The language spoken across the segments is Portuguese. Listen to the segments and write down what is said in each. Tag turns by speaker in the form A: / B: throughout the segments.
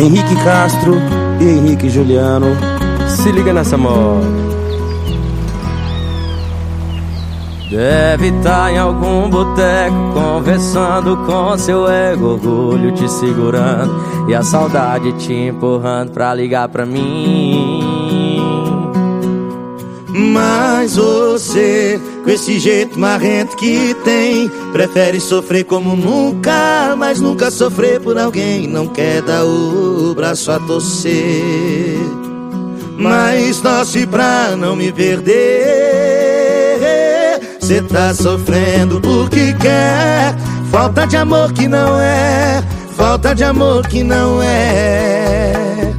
A: Henrique Castro e Henrique Juliano. Se liga nessa moda. Deve estar tá em algum boteco conversando com seu ego, orgulho te segurando e a saudade te empurrando pra ligar pra mim.
B: Mas você, com esse jeito marrento que tem, prefere sofrer como nunca, mas nunca sofrer por alguém. Não quer dar o braço a torcer, mas torce pra não me perder. Cê tá sofrendo porque quer. Falta de amor que não é. Falta de amor que não é.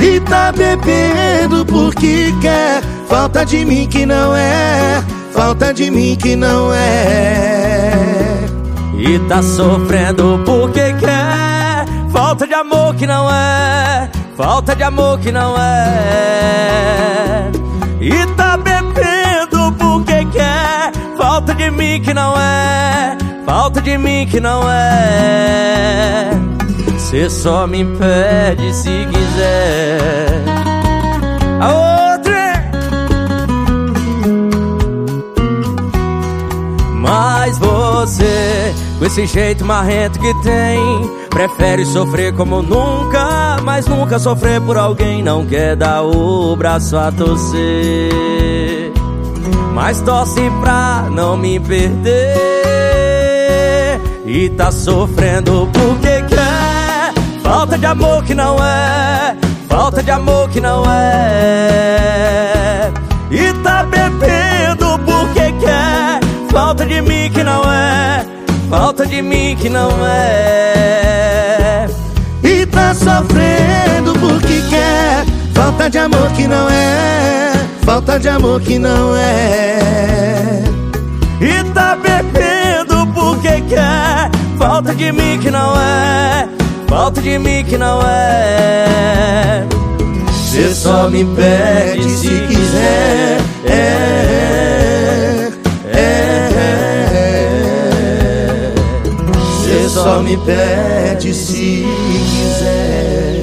B: E tá bebendo porque quer. Falta de mim que não é Falta de mim que não é.
A: E tá sofrendo porque quer. Falta de amor que não é. Falta de amor que não é. E tá bebendo porque quer. Falta de mim que não é, falta de mim que não é. Cê só me impede se quiser. A com esse jeito marrento que tem, prefere sofrer como nunca, mas nunca sofrer por alguém. Não quer dar o braço a torcer. Mas torce pra não me perder E tá sofrendo porque quer Falta de amor que não é Falta de amor que não é E tá bebendo porque quer Falta de mim que não é Falta de mim que não é.
B: E tá sofrendo porque quer. Falta de amor que não é. Falta de amor que não é.
A: E tá bebendo porque quer. Falta de mim que não é. Falta de mim que não é.
B: Cê só me pede se quiser. É, só me pede se quiser